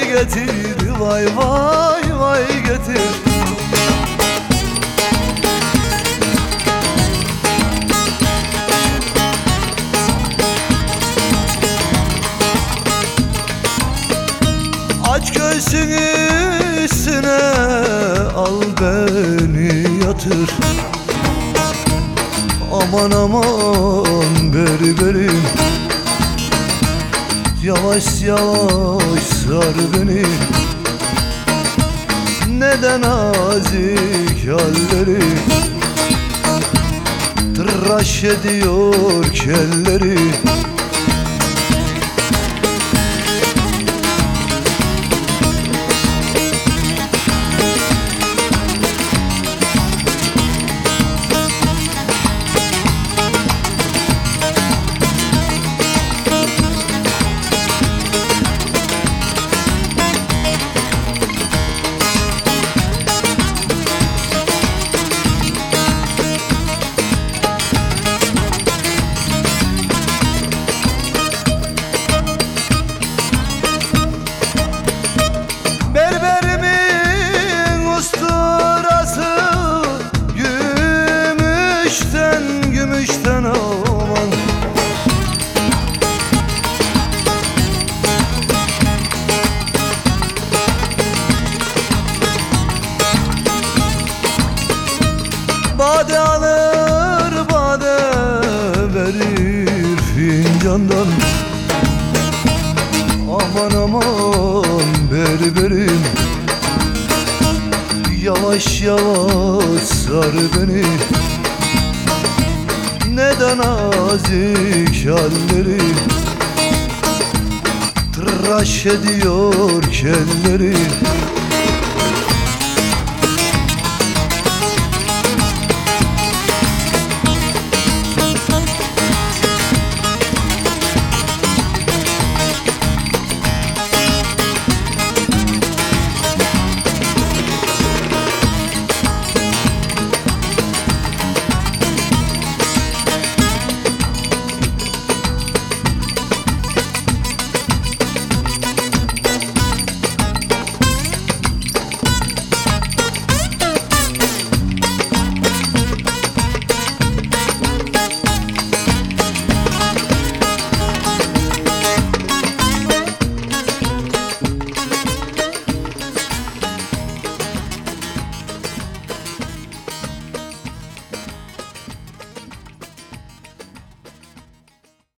getir Vay vay vay getir. Aç göğsünü üstüne al beni yatır. Aman aman berberim Yavaş yavaş sar beni. Neden nazik halleri? Tıraş ediyor kelleri Bade alır bade verir fincandan. Aman aman berberim Yavaş yavaş sar beni. Neden nazik halleri Tıraş ediyor kelleri